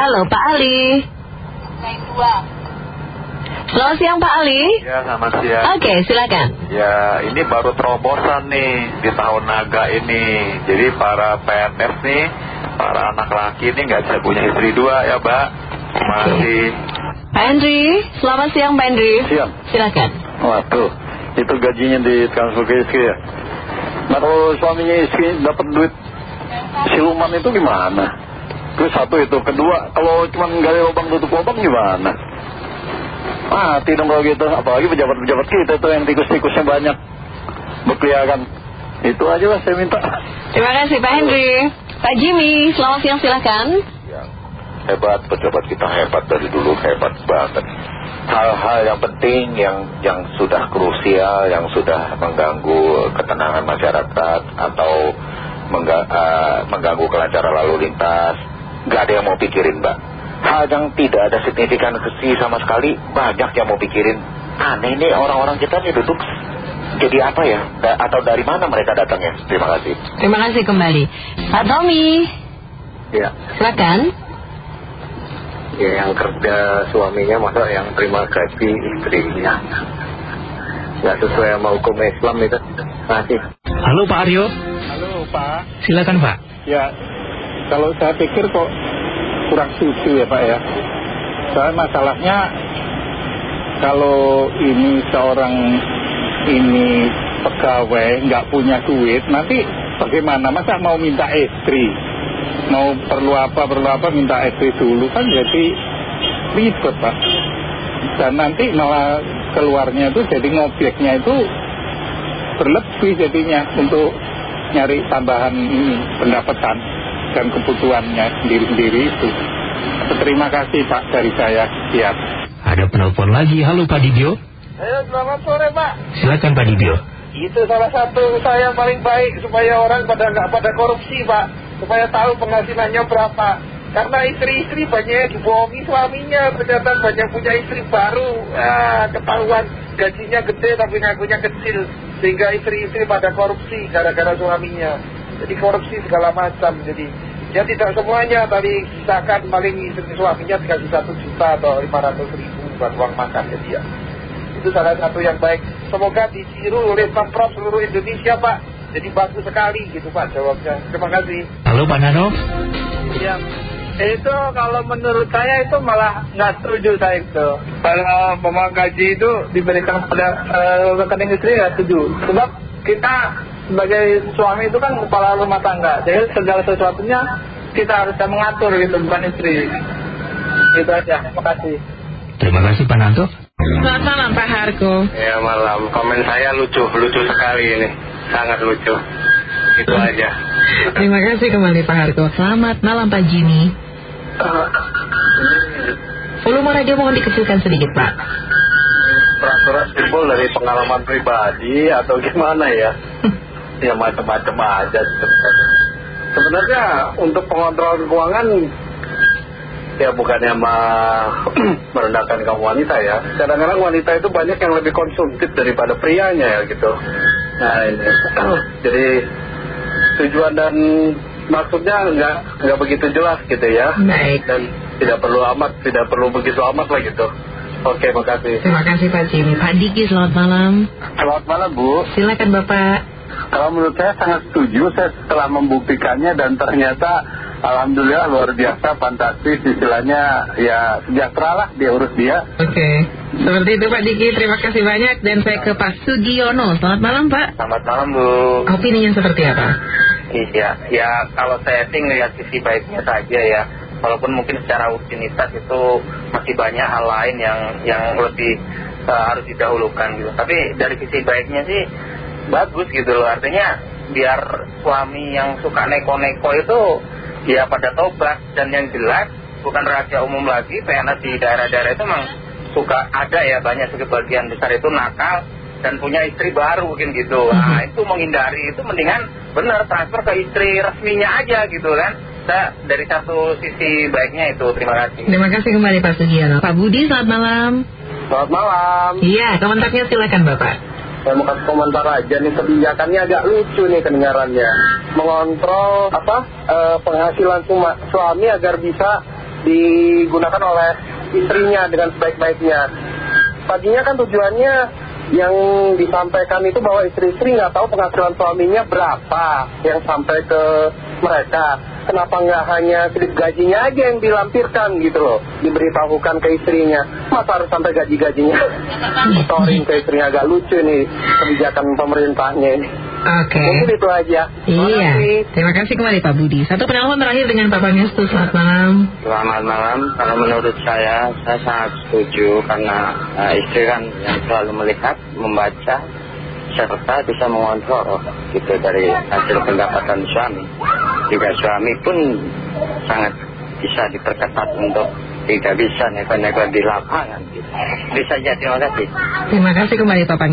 Halo Pak Ali. Line 2. Selamat siang Pak Ali. Ya, selamat siang. Oke, silakan. Ya, ini baru terobosan nih di tahun naga ini. Jadi para PNS nih, para anak laki ini nggak bisa punya istri dua ya, Mbak. Terima kasih. Pak Henry, selamat siang Pak Henry. Siang. Silakan. Waduh, itu gajinya ditransfer ke istri ya. Nah kalau suaminya istri dapat duit siluman itu gimana? Terus satu itu, kedua kalau cuma gali lubang tutup lubang gimana? Mati dong kalau gitu, apalagi pejabat-pejabat kita tuh yang tikus-tikusnya banyak berkeliaran. Itu aja lah saya minta. Terima kasih Pak Henry. Pak Jimmy, selamat siang silakan. Ya, hebat, pejabat kita hebat dari dulu, hebat banget. Hal-hal yang penting, yang yang sudah krusial, yang sudah mengganggu ketenangan masyarakat atau mengga- eh, mengganggu kelancaran lalu lintas, nggak ada yang mau pikirin, Mbak. Hal yang tidak ada signifikansi sama sekali, banyak yang mau pikirin. Aneh nih orang-orang kita nih duduk jadi apa ya? Da- atau dari mana mereka datangnya? Terima kasih. Terima kasih kembali. Pak Tommy, Ya, silakan. ya yang kerja suaminya masa yang terima gaji istrinya. Nggak sesuai sama hukum Islam itu. Masih. Halo Pak Aryo, Halo Pak, silakan Pak. ya kalau saya pikir kok kurang setuju ya Pak ya. Soalnya masalahnya kalau ini seorang ini pegawai nggak punya duit, nanti bagaimana? Masa mau minta istri? Mau perlu apa, perlu apa minta istri dulu kan jadi ribet Pak. Dan nanti malah keluarnya itu jadi ngobjeknya itu berlebih jadinya untuk nyari tambahan ini pendapatan dan kebutuhannya sendiri-sendiri itu. Terima kasih Pak dari saya. Siap. Ada penelpon lagi, halo Pak Dibio. Ayo selamat sore Pak. Silakan Pak Dibio. Itu salah satu usaha yang paling baik supaya orang pada nggak pada korupsi Pak. Supaya tahu penghasilannya berapa. Karena istri-istri banyak dibohongi suaminya. Ternyata banyak punya istri baru. Ah, ketahuan gajinya gede tapi ngakunya kecil. Sehingga istri-istri pada korupsi gara-gara suaminya. Jadi korupsi segala macam. Jadi ya tidak semuanya tadi misalkan paling istri suaminya dikasih satu juta atau lima ratus ribu buat uang makan jadi ya itu salah satu yang baik. Semoga ditiru oleh Pemprov seluruh Indonesia Pak. Jadi bagus sekali gitu Pak jawabnya. Terima kasih. Halo Pak Nano. Ya, itu kalau menurut saya itu malah nggak setuju saya itu. Kalau pemohon gaji itu diberikan pada eh, rekening istri nggak setuju. Sebab kita sebagai suami itu kan kepala rumah tangga. Jadi segala sesuatunya kita harus mengatur gitu, bukan istri. Itu aja. Terima kasih. Terima kasih Pak Nanto. Selamat malam Pak Harko. Ya malam, komen saya lucu, lucu sekali ini. Sangat lucu. Itu aja. Terima kasih kembali Pak Harko. Selamat malam Pak Jimmy. Volume radio mohon dikecilkan sedikit Pak. Peraturan simbol dari pengalaman pribadi atau gimana ya? Ya macam-macam aja sebenarnya. Sebenarnya untuk pengontrol keuangan ya bukannya merendahkan kaum wanita ya. Kadang-kadang wanita itu banyak yang lebih konsumtif daripada prianya ya gitu. Nah ini jadi tujuan dan maksudnya nggak nggak begitu jelas gitu ya. Baik. Dan tidak perlu amat, tidak perlu begitu amat lah gitu. Oke, makasih. Terima kasih Pak Jimmy. Pak Diki selamat malam. Selamat malam Bu. Silakan Bapak. Kalau menurut saya sangat setuju, saya setelah membuktikannya dan ternyata Alhamdulillah luar biasa, fantastis, istilahnya ya sejahtera lah dia urus dia. Oke. Seperti itu Pak Diki. Terima kasih banyak. Dan saya ke Pak Sugiono. Selamat malam Pak. Selamat malam Bu. Opininya seperti apa? Iya, ya kalau saya sih ngelihat sisi baiknya saja ya. Walaupun mungkin secara rutinitas itu masih banyak hal lain yang yang lebih eh, harus didahulukan gitu. Tapi dari sisi baiknya sih bagus gitu loh. Artinya biar suami yang suka neko-neko itu ya pada tobat dan yang jelas bukan rahasia umum lagi PNS di daerah-daerah itu memang suka ada ya banyak sebagian besar itu nakal dan punya istri baru mungkin gitu. Nah itu menghindari itu mendingan benar transfer ke istri resminya aja gitu kan. Saya dari satu sisi baiknya itu terima kasih. Terima kasih kembali Pak Sugiono. Pak Budi selamat malam. Selamat malam. Iya, komentarnya silakan Bapak. Saya mau kasih komentar aja nih kebijakannya agak lucu nih kedengarannya. Mengontrol apa eh, penghasilan suami agar bisa digunakan oleh istrinya dengan sebaik-baiknya. Paginya kan tujuannya yang disampaikan itu bahwa istri-istri nggak tahu penghasilan suaminya berapa yang sampai ke mereka. Kenapa nggak hanya slip gajinya aja yang dilampirkan gitu loh, diberitahukan ke istrinya. Masa harus sampai gaji-gajinya? Storing ke istrinya agak lucu nih kebijakan pemerintahnya ini. Oke. Mungkin itu aja. Terima Iya. kasih. Terima kasih kembali Pak Budi. Satu penelpon terakhir dengan Pak Pangestu. Selamat malam. Selamat malam. Kalau menurut saya, saya sangat setuju karena eh, istri kan yang selalu melihat, membaca, serta bisa mengontrol gitu dari hasil pendapatan suami. Juga suami pun sangat bisa diperketat untuk tidak bisa nego-nego di lapangan. Bisa jadi kasih. Terima kasih kembali Pak.